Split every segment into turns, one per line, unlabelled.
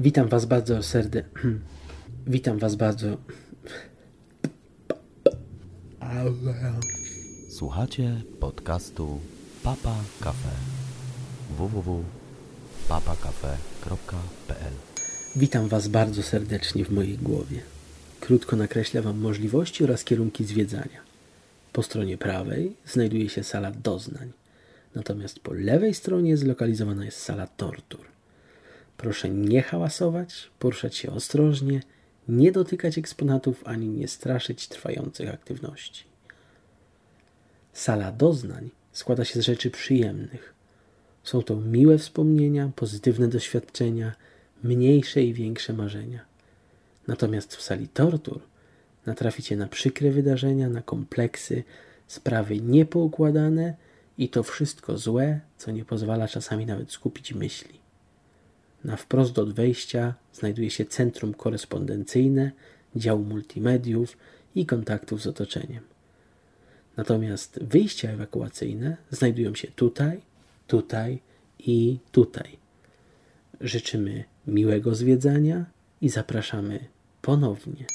Witam Was bardzo serdecznie. Witam Was bardzo.
Słuchacie podcastu Papa Cafe. www.papacafe.pl
Witam Was bardzo serdecznie w mojej głowie. Krótko nakreślę Wam możliwości oraz kierunki zwiedzania. Po stronie prawej znajduje się sala doznań, natomiast po lewej stronie zlokalizowana jest sala tortur. Proszę nie hałasować, poruszać się ostrożnie, nie dotykać eksponatów ani nie straszyć trwających aktywności. Sala doznań składa się z rzeczy przyjemnych. Są to miłe wspomnienia, pozytywne doświadczenia, mniejsze i większe marzenia. Natomiast w sali tortur natraficie na przykre wydarzenia, na kompleksy, sprawy niepoukładane i to wszystko złe, co nie pozwala czasami nawet skupić myśli. Na wprost od wejścia znajduje się centrum korespondencyjne, dział multimediów i kontaktów z otoczeniem. Natomiast wyjścia ewakuacyjne znajdują się tutaj, tutaj i tutaj. Życzymy miłego zwiedzania i zapraszamy ponownie.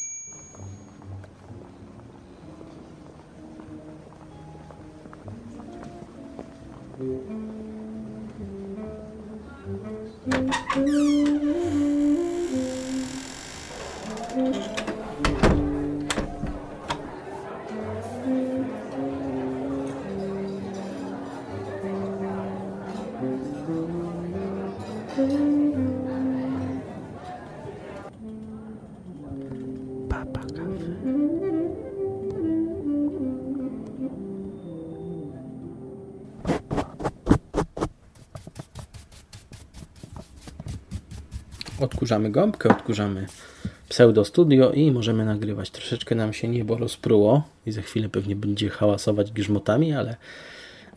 Papa Odkurzamy gąbkę, odkurzamy pseudo studio i możemy nagrywać. Troszeczkę nam się niebo rozpruło i za chwilę pewnie będzie hałasować grzmotami, ale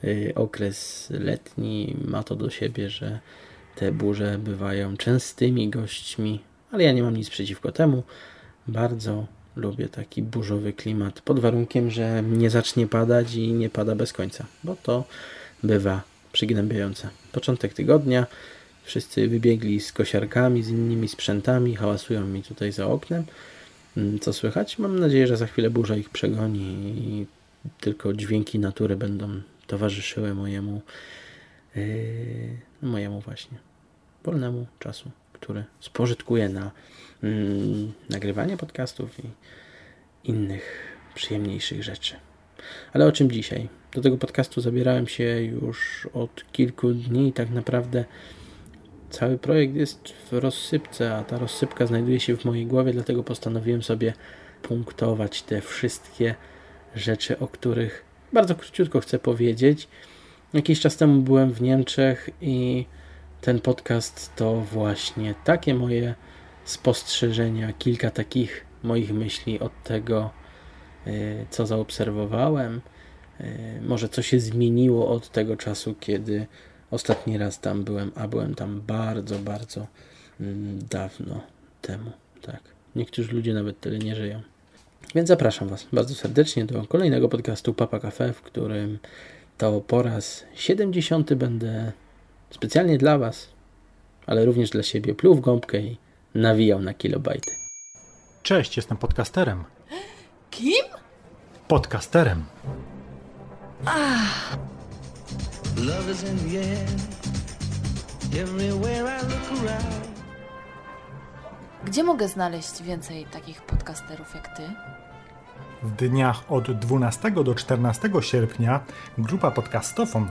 y, okres letni ma to do siebie, że te burze bywają częstymi gośćmi, ale ja nie mam nic przeciwko temu. Bardzo lubię taki burzowy klimat, pod warunkiem, że nie zacznie padać i nie pada bez końca, bo to bywa przygnębiające. Początek tygodnia, wszyscy wybiegli z kosiarkami, z innymi sprzętami, hałasują mi tutaj za oknem. Mm, Co słychać? Mam nadzieję, że za chwilę burza ich przegoni i tylko dźwięki natury będą towarzyszyły mojemu, yy, mojemu właśnie wolnemu czasu, który spożytkuję na mm, nagrywanie podcastów i innych przyjemniejszych rzeczy. Ale o czym dzisiaj? Do tego podcastu zabierałem się już od kilku dni i tak naprawdę cały projekt jest w rozsypce, a ta rozsypka znajduje się w mojej głowie, dlatego postanowiłem sobie punktować te wszystkie rzeczy, o których bardzo króciutko chcę powiedzieć. Jakiś czas temu byłem w Niemczech i ten podcast to właśnie takie moje spostrzeżenia, kilka takich moich myśli od tego, y, co zaobserwowałem. Y, Może co się zmieniło od tego czasu, kiedy ostatni raz tam byłem, a byłem tam bardzo, bardzo mm, dawno temu. Tak. Niektórzy ludzie nawet tyle nie żyją. Więc zapraszam Was bardzo serdecznie do kolejnego podcastu Papa Cafe, w którym to po raz 70 będę specjalnie dla Was, ale również dla siebie pluł w gąbkę i nawijał na kilobajty.
Cześć, jestem podcasterem.
Kim?
Podcasterem.
Love is in the air. Everywhere I look around.
Gdzie mogę znaleźć więcej takich podcasterów jak ty?
W dniach od 12 do 14 sierpnia grupa Podcastofon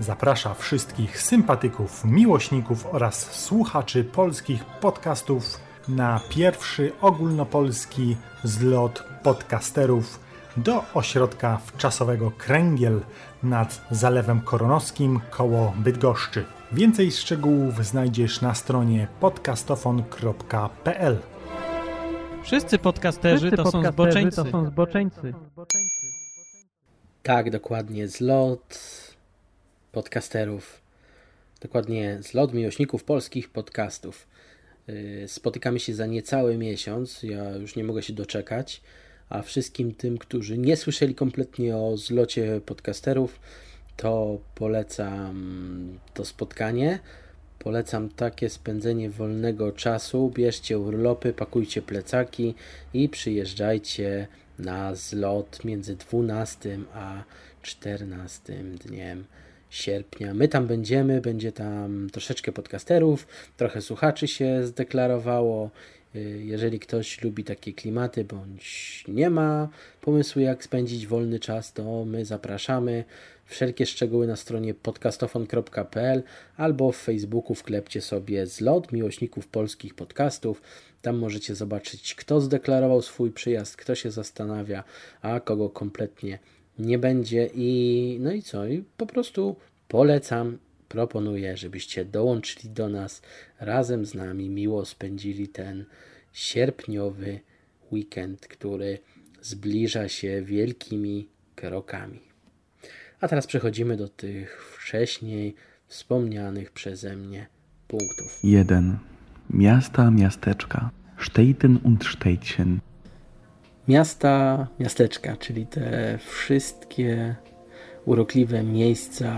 zaprasza wszystkich sympatyków, miłośników oraz słuchaczy polskich podcastów na pierwszy ogólnopolski zlot podcasterów do ośrodka wczasowego Kręgiel nad Zalewem Koronowskim koło Bydgoszczy. Więcej szczegółów znajdziesz na stronie podcastofon.pl.
Wszyscy podcasterzy to są zboczeńcy.
zboczeńcy.
Tak, dokładnie. Zlot podcasterów. Dokładnie zlot miłośników polskich podcastów. Yy, Spotykamy się za niecały miesiąc. Ja już nie mogę się doczekać. A wszystkim tym, którzy nie słyszeli kompletnie o zlocie podcasterów, to polecam to spotkanie. Polecam takie spędzenie wolnego czasu. Bierzcie urlopy, pakujcie plecaki i przyjeżdżajcie na zlot między 12 a 14 dniem sierpnia. My tam będziemy, będzie tam troszeczkę podcasterów, trochę słuchaczy się zdeklarowało. Jeżeli ktoś lubi takie klimaty bądź nie ma pomysłu, jak spędzić wolny czas, to my zapraszamy. Wszelkie szczegóły na stronie podcastofon.pl albo w Facebooku wklepcie sobie zlot miłośników polskich podcastów. Tam możecie zobaczyć, kto zdeklarował swój przyjazd, kto się zastanawia, a kogo kompletnie nie będzie. I no i co? I po prostu polecam, proponuję, żebyście dołączyli do nas, razem z nami miło spędzili ten sierpniowy weekend, który zbliża się wielkimi krokami. A teraz przechodzimy do tych wcześniej wspomnianych przeze mnie punktów.
1. Miasta, miasteczka. Städten und Städtchen.
Miasta, miasteczka, czyli te wszystkie urokliwe miejsca,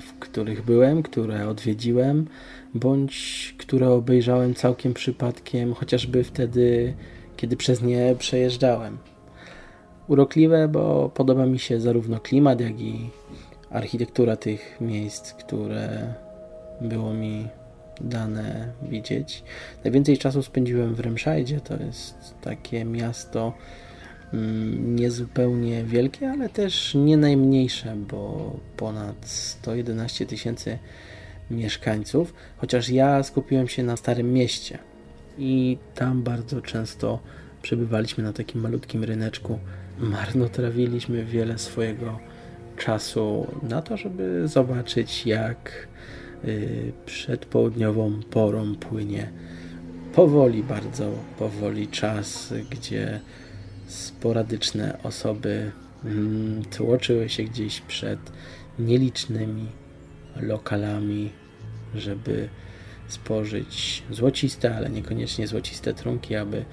w których byłem, które odwiedziłem, bądź które obejrzałem całkiem przypadkiem, chociażby wtedy, kiedy przez nie przejeżdżałem. Urokliwe, bo podoba mi się zarówno klimat, jak i architektura tych miejsc, które było mi dane widzieć. Najwięcej czasu spędziłem w Remszajdzie, to jest takie miasto niezupełnie wielkie, ale też nie najmniejsze, bo ponad 111 tysięcy mieszkańców, chociaż ja skupiłem się na Starym Mieście i tam bardzo często przebywaliśmy na takim malutkim ryneczku. Marnotrawiliśmy wiele swojego czasu na to, żeby zobaczyć, jak y, przed południową porą płynie powoli, bardzo powoli czas, gdzie sporadyczne osoby mm, tłoczyły się gdzieś przed nielicznymi lokalami, żeby spożyć złociste, ale niekoniecznie złociste trunki, aby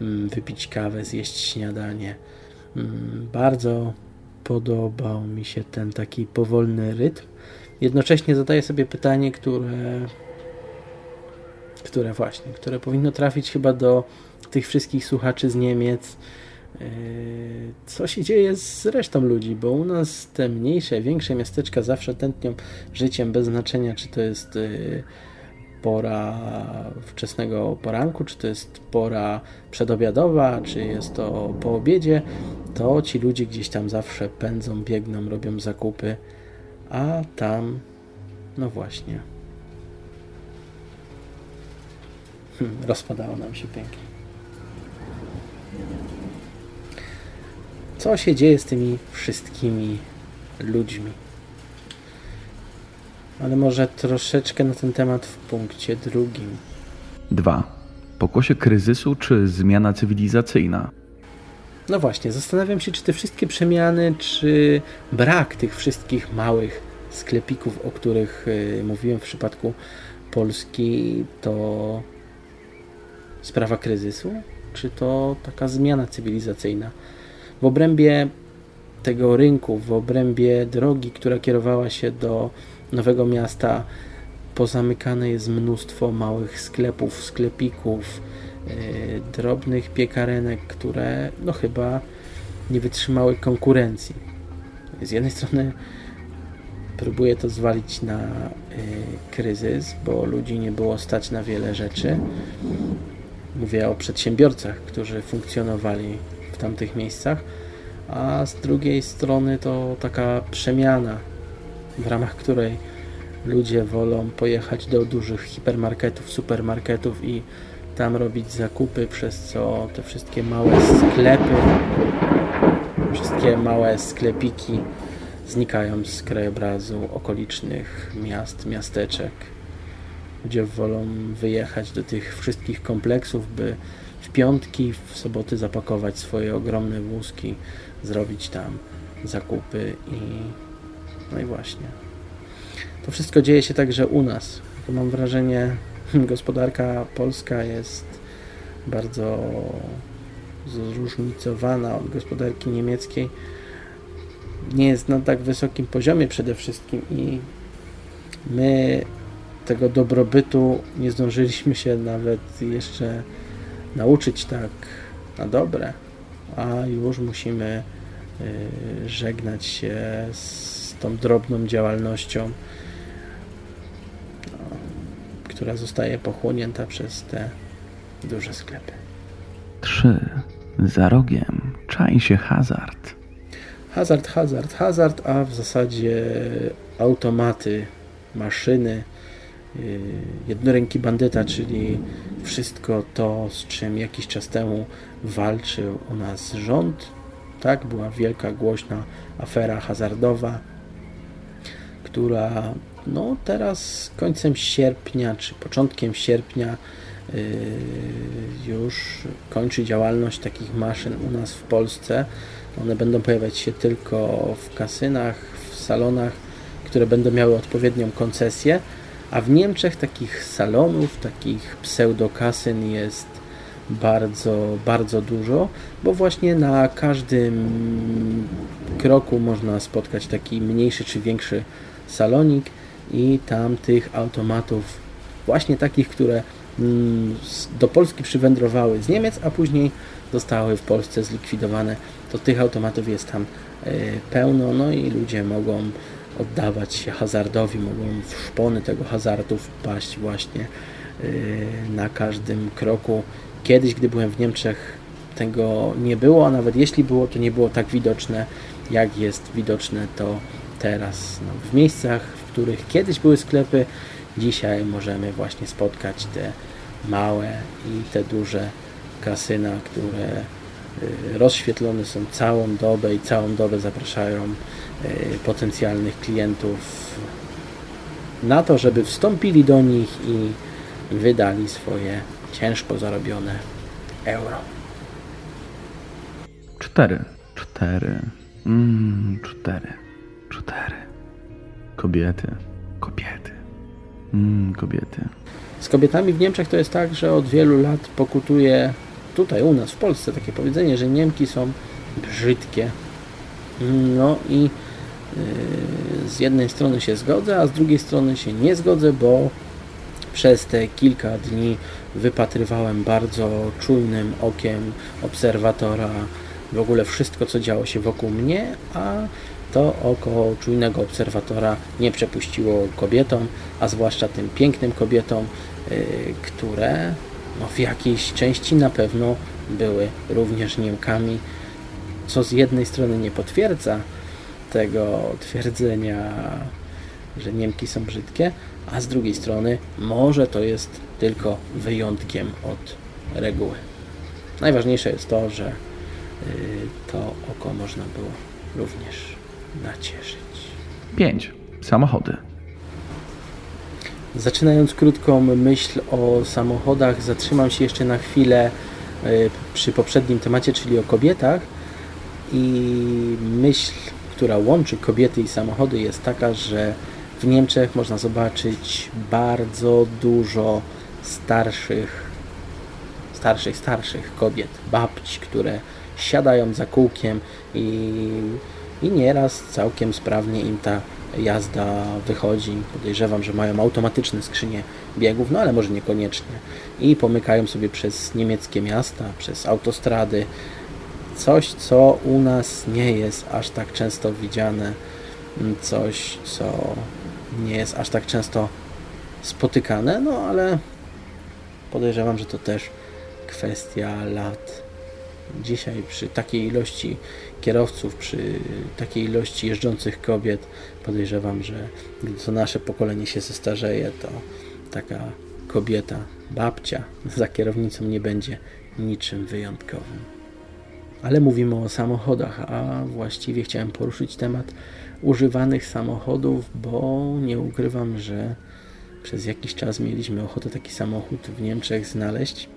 mm, wypić kawę, zjeść śniadanie. Mm, bardzo podobał mi się ten taki powolny rytm. Jednocześnie zadaję sobie pytanie, które które właśnie, które powinno trafić chyba do tych wszystkich słuchaczy z Niemiec. Yy, co się dzieje z resztą ludzi, bo u nas te mniejsze, większe miasteczka zawsze tętnią życiem bez znaczenia, czy to jest yy, pora wczesnego poranku, czy to jest pora przedobiadowa, czy jest to po obiedzie, to ci ludzie gdzieś tam zawsze pędzą, biegną, robią zakupy, a tam, no właśnie, hmm, rozpadało nam się pięknie. Co się dzieje z tymi wszystkimi ludźmi? ale może troszeczkę na ten temat w punkcie drugim.
2. Pokłosie kryzysu czy zmiana cywilizacyjna?
No właśnie, zastanawiam się, czy te wszystkie przemiany, czy brak tych wszystkich małych sklepików, o których y, mówiłem w przypadku Polski, to sprawa kryzysu, czy to taka zmiana cywilizacyjna? W obrębie tego rynku, w obrębie drogi, która kierowała się do Nowego Miasta pozamykane jest mnóstwo małych sklepów, sklepików, yy, drobnych piekarenek, które no chyba nie wytrzymały konkurencji. Z jednej strony próbuję to zwalić na yy, kryzys, bo ludzi nie było stać na wiele rzeczy. Mówię o przedsiębiorcach, którzy funkcjonowali tamtych miejscach, a z drugiej strony to taka przemiana w ramach której ludzie wolą pojechać do dużych hipermarketów, supermarketów i tam robić zakupy, przez co te wszystkie małe sklepy, wszystkie małe sklepiki znikają z krajobrazu okolicznych miast, miasteczek. Ludzie wolą wyjechać do tych wszystkich kompleksów, by w piątki, w soboty zapakować swoje ogromne wózki, zrobić tam zakupy i no i właśnie. To wszystko dzieje się także u nas. Mam wrażenie, gospodarka polska jest bardzo zróżnicowana od gospodarki niemieckiej. Nie jest na tak wysokim poziomie przede wszystkim i my tego dobrobytu nie zdążyliśmy się nawet jeszcze nauczyć tak na dobre, a już musimy y, żegnać się z tą drobną działalnością, no, która zostaje pochłonięta przez te duże sklepy.
3. Za rogiem czai się hazard.
Hazard, hazard, hazard, a w zasadzie automaty, maszyny, jednoręki bandyta, czyli wszystko to, z czym jakiś czas temu walczył u nas rząd. Tak, była wielka, głośna afera hazardowa, która no teraz końcem sierpnia czy początkiem sierpnia yy, już kończy działalność takich maszyn u nas w Polsce. One będą pojawiać się tylko w kasynach, w salonach, które będą miały odpowiednią koncesję, a w Niemczech takich salonów, takich pseudokasyn jest bardzo, bardzo dużo, bo właśnie na każdym kroku można spotkać taki mniejszy czy większy salonik i tam tych automatów, właśnie takich, które mm, do Polski przywędrowały z Niemiec, a później zostały w Polsce zlikwidowane, to tych automatów jest tam e, pełno, no i ludzie mogą oddawać się hazardowi, mogą w szpony tego hazardu wpaść właśnie e, na każdym kroku. Kiedyś, gdy byłem w Niemczech, tego nie było, a nawet jeśli było, to nie było tak widoczne, jak jest widoczne to teraz. No, w miejscach, w których kiedyś były sklepy, dzisiaj możemy właśnie spotkać te małe i te duże kasyna, które y, rozświetlone są całą dobę i całą dobę zapraszają y, potencjalnych klientów na to, żeby wstąpili do nich i wydali swoje ciężko zarobione euro.
Cztery. Cztery. Mm, cztery. Cztery. Kobiety. Kobiety. Mm, kobiety.
Z kobietami w Niemczech to jest tak, że od wielu lat pokutuje tutaj u nas w Polsce takie powiedzenie, że Niemki są brzydkie. No i z jednej strony się zgodzę, a z drugiej strony się nie zgodzę, bo przez te kilka dni wypatrywałem bardzo czujnym okiem obserwatora w ogóle wszystko, co działo się wokół mnie, a to oko czujnego obserwatora nie przepuściło kobietom, a zwłaszcza tym pięknym kobietom, yy, które no, w jakiejś części na pewno były również Niemkami, co z jednej strony nie potwierdza tego twierdzenia, że Niemki są brzydkie, a z drugiej strony może to jest tylko wyjątkiem od reguły. Najważniejsze jest to, że y, to oko można było również nacieszyć.
5. Samochody.
Zaczynając krótką myśl o samochodach, zatrzymam się jeszcze na chwilę y, przy poprzednim temacie, czyli o kobietach. I myśl, która łączy kobiety i samochody, jest taka, że w Niemczech można zobaczyć bardzo dużo starszych, starszych, starszych kobiet, babci, które siadają za kółkiem i, i nieraz całkiem sprawnie im ta jazda wychodzi. Podejrzewam, że mają automatyczne skrzynie biegów, no ale może niekoniecznie. I pomykają sobie przez niemieckie miasta, przez autostrady. Coś, co u nas nie jest aż tak często widziane, coś, co nie jest aż tak często spotykane, no ale podejrzewam, że to też kwestia lat. Dzisiaj przy takiej ilości kierowców, przy takiej ilości jeżdżących kobiet, podejrzewam, że gdy to nasze pokolenie się zestarzeje, to taka kobieta, babcia za kierownicą nie będzie niczym wyjątkowym. Ale mówimy o samochodach, a właściwie chciałem poruszyć temat używanych samochodów, bo nie ukrywam, że przez jakiś czas mieliśmy ochotę taki samochód w Niemczech znaleźć,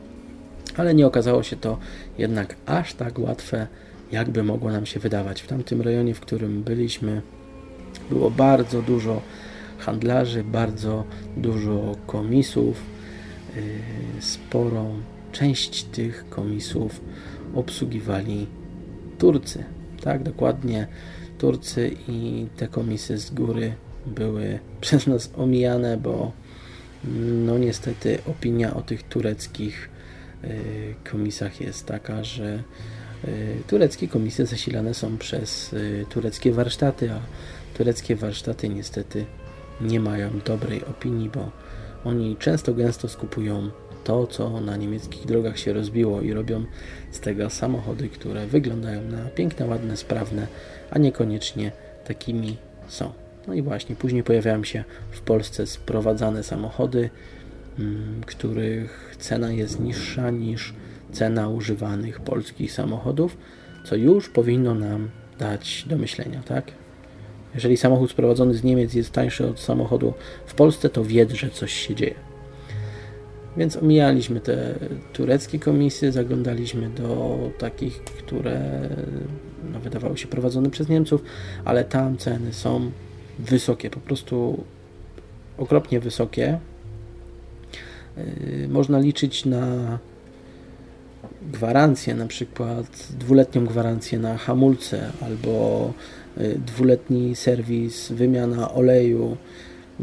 ale nie okazało się to jednak aż tak łatwe, jakby mogło nam się wydawać. W tamtym rejonie, w którym byliśmy, było bardzo dużo handlarzy, bardzo dużo komisów. Yy, sporą część tych komisów obsługiwali Turcy. Tak, dokładnie Turcy i te komisy z góry były przez nas omijane, bo No niestety opinia o tych tureckich komisach jest taka, że tureckie komisje zasilane są przez tureckie warsztaty, a tureckie warsztaty niestety nie mają dobrej opinii, bo oni często gęsto skupują to, co na niemieckich drogach się rozbiło i robią z tego samochody, które wyglądają na piękne, ładne, sprawne, a niekoniecznie takimi są. No i właśnie, później pojawiają się w Polsce sprowadzane samochody, mm, których cena jest niższa niż cena używanych polskich samochodów, co już powinno nam dać do myślenia, tak? Jeżeli samochód sprowadzony z Niemiec jest tańszy od samochodu w Polsce, to wiedz, że coś się dzieje. Więc omijaliśmy te tureckie komisje, zaglądaliśmy do takich, które no, wydawały się prowadzone przez Niemców, ale tam ceny są wysokie, po prostu okropnie wysokie. Yy, można liczyć na gwarancję, na przykład dwuletnią gwarancję na hamulce albo yy, dwuletni serwis, wymiana oleju,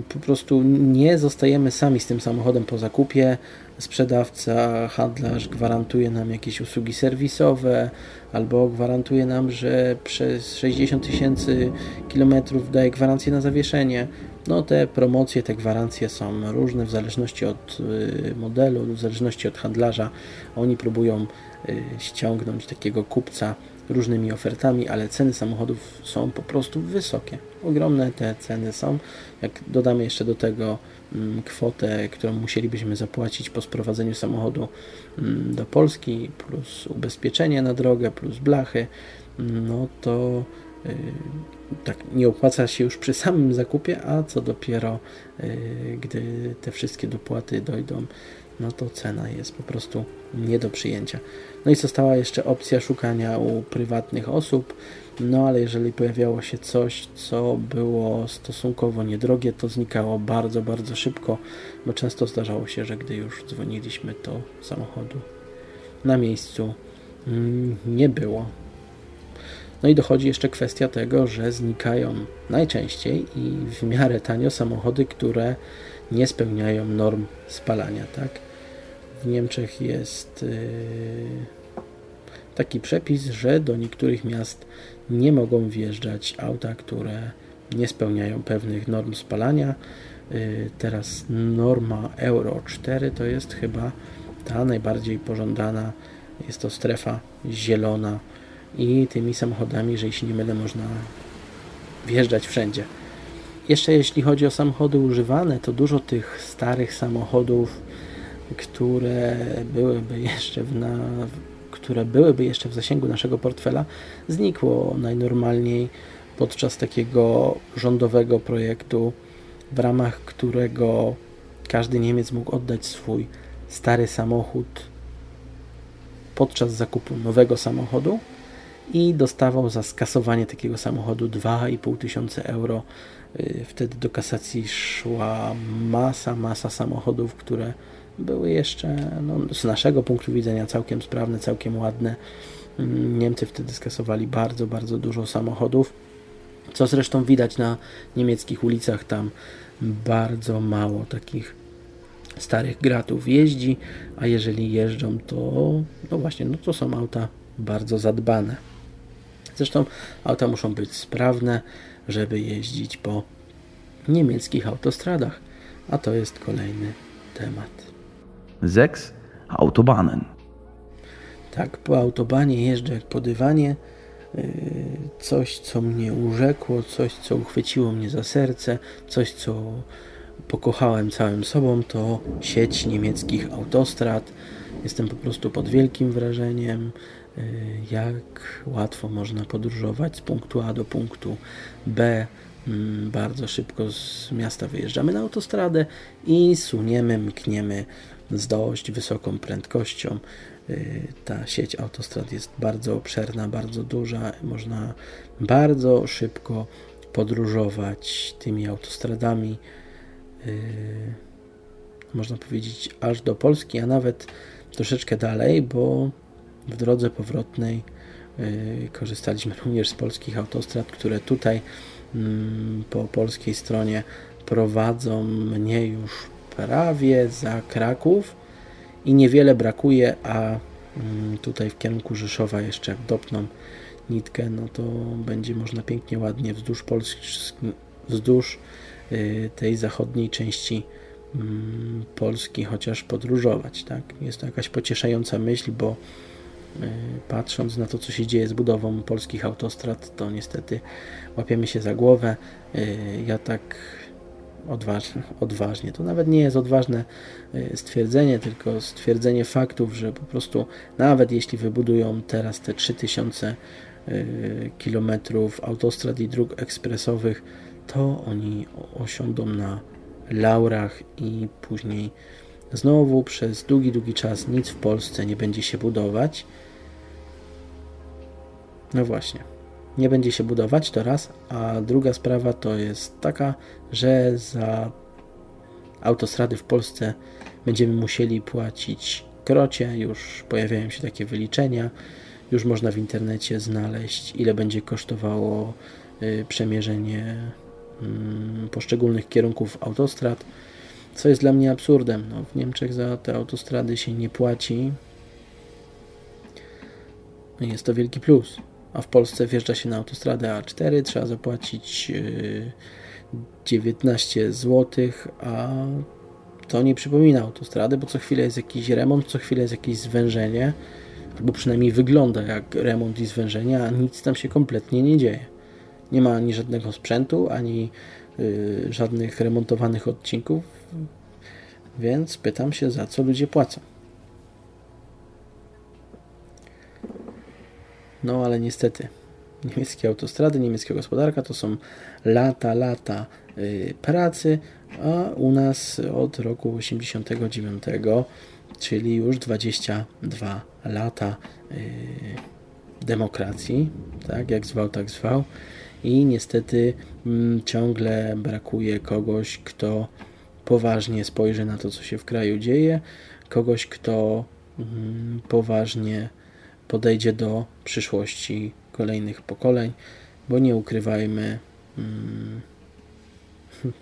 po prostu nie zostajemy sami z tym samochodem po zakupie. Sprzedawca, handlarz gwarantuje nam jakieś usługi serwisowe albo gwarantuje nam, że przez 60 tysięcy kilometrów daje gwarancję na zawieszenie. No te promocje, te gwarancje są różne w zależności od y, modelu, w zależności od handlarza. Oni próbują y, ściągnąć takiego kupca różnymi ofertami, ale ceny samochodów są po prostu wysokie. Ogromne te ceny są. Jak dodamy jeszcze do tego mm, kwotę, którą musielibyśmy zapłacić po sprowadzeniu samochodu mm, do Polski, plus ubezpieczenie na drogę, plus blachy, mm, no to tak nie opłaca się już przy samym zakupie, a co dopiero y, gdy te wszystkie dopłaty dojdą, no to cena jest po prostu nie do przyjęcia. No i została jeszcze opcja szukania u prywatnych osób, no ale jeżeli pojawiało się coś, co było stosunkowo niedrogie, to znikało bardzo, bardzo szybko, bo często zdarzało się, że gdy już dzwoniliśmy, to samochodu na miejscu mm, nie było. No i dochodzi jeszcze kwestia tego, że znikają najczęściej i w miarę tanio samochody, które nie spełniają norm spalania, tak? W Niemczech jest y, taki przepis, że do niektórych miast nie mogą wjeżdżać auta, które nie spełniają pewnych norm spalania. Y, teraz norma Euro 4 to jest chyba ta najbardziej pożądana. Jest to strefa zielona i tymi samochodami, jeżeli się nie mylę, można wjeżdżać wszędzie. Jeszcze jeśli chodzi o samochody używane, to dużo tych starych samochodów, które byłyby jeszcze w, na, które byłyby jeszcze w zasięgu naszego portfela, znikło najnormalniej podczas takiego rządowego projektu, w ramach którego każdy Niemiec mógł oddać swój stary samochód podczas zakupu nowego samochodu i dostawał za skasowanie takiego samochodu 2,5 tysiące euro. Y, wtedy do kasacji szła masa, masa samochodów, które były jeszcze no, z naszego punktu widzenia całkiem sprawne, całkiem ładne. Mm, Niemcy wtedy skasowali bardzo, bardzo dużo samochodów, co zresztą widać na niemieckich ulicach. Tam bardzo mało takich starych gratów jeździ, a jeżeli jeżdżą, to no właśnie, no to są auta bardzo zadbane. Zresztą auta muszą być sprawne, żeby jeździć po niemieckich autostradach, a to jest kolejny temat.
Sechs Autobahnen.
Tak, po autobanie jeżdżę jak po dywanie. Yy, coś, co mnie urzekło, coś, co uchwyciło mnie za serce, coś, co pokochałem całym sobą, to sieć niemieckich autostrad. Jestem po prostu pod wielkim wrażeniem, jak łatwo można podróżować z punktu A do punktu B. Mm, bardzo szybko z miasta wyjeżdżamy na autostradę i suniemy, mkniemy z dość wysoką prędkością. Y, ta sieć autostrad jest bardzo obszerna, bardzo duża. Można bardzo szybko podróżować tymi autostradami. Y, można powiedzieć aż do Polski, a nawet troszeczkę dalej, bo w drodze powrotnej y, korzystaliśmy również z polskich autostrad, które tutaj mm, po polskiej stronie prowadzą mnie już prawie za Kraków i niewiele brakuje, a mm, tutaj w kierunku Rzeszowa jeszcze jak dopną nitkę, no to będzie można pięknie, ładnie wzdłuż Polski, wzdłuż y, tej zachodniej części mm, Polski chociaż podróżować. Tak? Jest to jakaś pocieszająca myśl, bo patrząc na to, co się dzieje z budową polskich autostrad, to niestety łapiemy się za głowę. Y, ja tak odważnie, odważnie, to nawet nie jest odważne stwierdzenie, tylko stwierdzenie faktów, że po prostu nawet jeśli wybudują teraz te 3000 kilometrów autostrad i dróg ekspresowych, to oni osiądą na laurach i później znowu przez długi, długi czas nic w Polsce nie będzie się budować. No właśnie, nie będzie się budować to raz, a druga sprawa to jest taka, że za autostrady w Polsce będziemy musieli płacić krocie, już pojawiają się takie wyliczenia, już można w internecie znaleźć ile będzie kosztowało y, przemierzenie Mm, poszczególnych kierunków autostrad, co jest dla mnie absurdem. No, w Niemczech za te autostrady się nie płaci. No jest to wielki plus. A w Polsce wjeżdża się na autostradę A4, trzeba zapłacić 19 yy, zł, a to nie przypomina autostrady, bo co chwilę jest jakiś remont, co chwilę jest jakieś zwężenie, albo przynajmniej wygląda jak remont i zwężenie, a nic tam się kompletnie nie dzieje. Nie ma ani żadnego sprzętu, ani y, żadnych remontowanych odcinków, więc pytam się, za co ludzie płacą. No ale niestety, niemieckie autostrady, niemiecka gospodarka to są lata, lata y, pracy, a u nas od roku 89, czyli już 22 lata y, demokracji, tak jak zwał, tak zwał. I niestety mm, ciągle brakuje kogoś, kto poważnie spojrzy na to, co się w kraju dzieje, kogoś, kto mm, poważnie podejdzie do przyszłości kolejnych pokoleń, bo nie ukrywajmy, mm,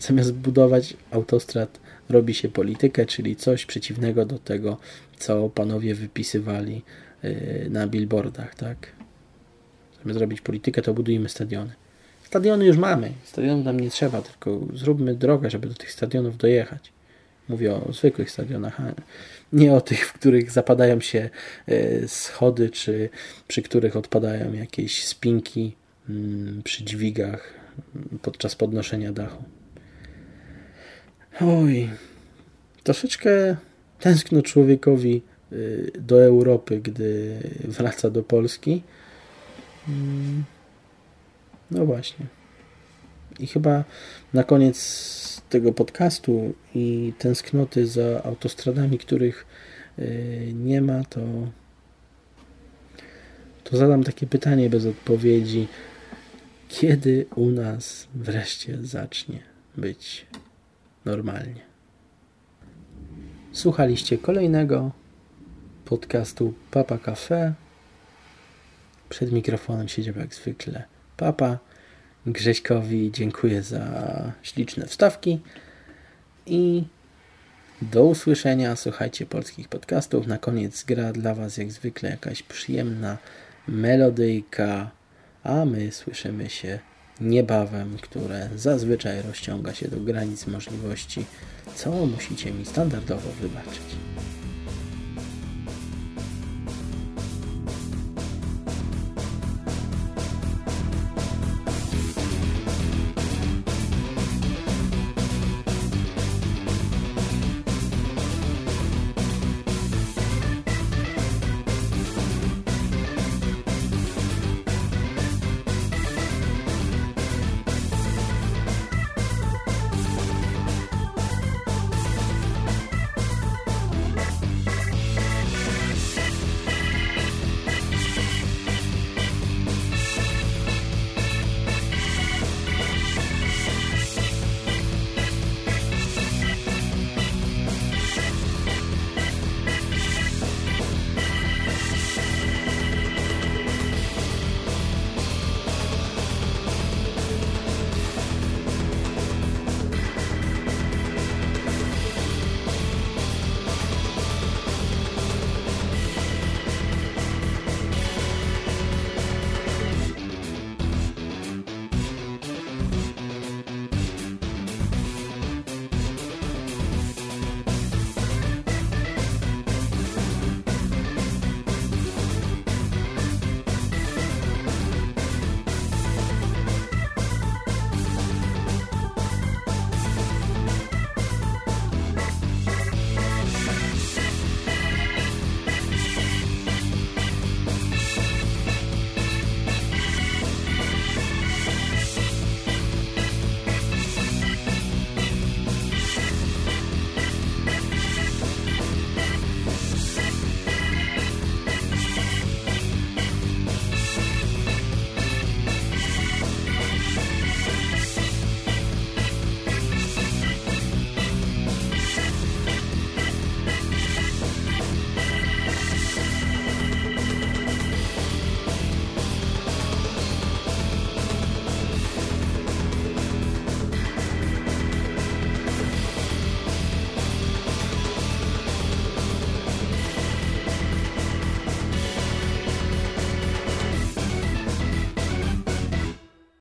zamiast budować autostrad, robi się politykę, czyli coś przeciwnego do tego, co panowie wypisywali y, na billboardach, tak? Chcemy zrobić politykę, to budujemy stadiony. Stadiony już mamy, stadionów nam nie trzeba, tylko zróbmy drogę, żeby do tych stadionów dojechać. Mówię o zwykłych stadionach, nie o tych, w których zapadają się e, schody, czy przy których odpadają jakieś spinki mm, przy dźwigach mm, podczas podnoszenia dachu. Oj, troszeczkę tęskno człowiekowi y, do Europy, gdy wraca do Polski. Mm. No właśnie. I chyba na koniec tego podcastu i tęsknoty za autostradami, których y, nie ma, to, to zadam takie pytanie bez odpowiedzi. Kiedy u nas wreszcie zacznie być normalnie? Słuchaliście kolejnego podcastu Papa Cafe. Przed mikrofonem siedział jak zwykle papa. Grześkowi dziękuję za śliczne wstawki i do usłyszenia. Słuchajcie polskich podcastów. Na koniec gra dla Was jak zwykle jakaś przyjemna melodyjka, a my słyszymy się niebawem, które zazwyczaj rozciąga się do granic możliwości, co musicie mi standardowo wybaczyć.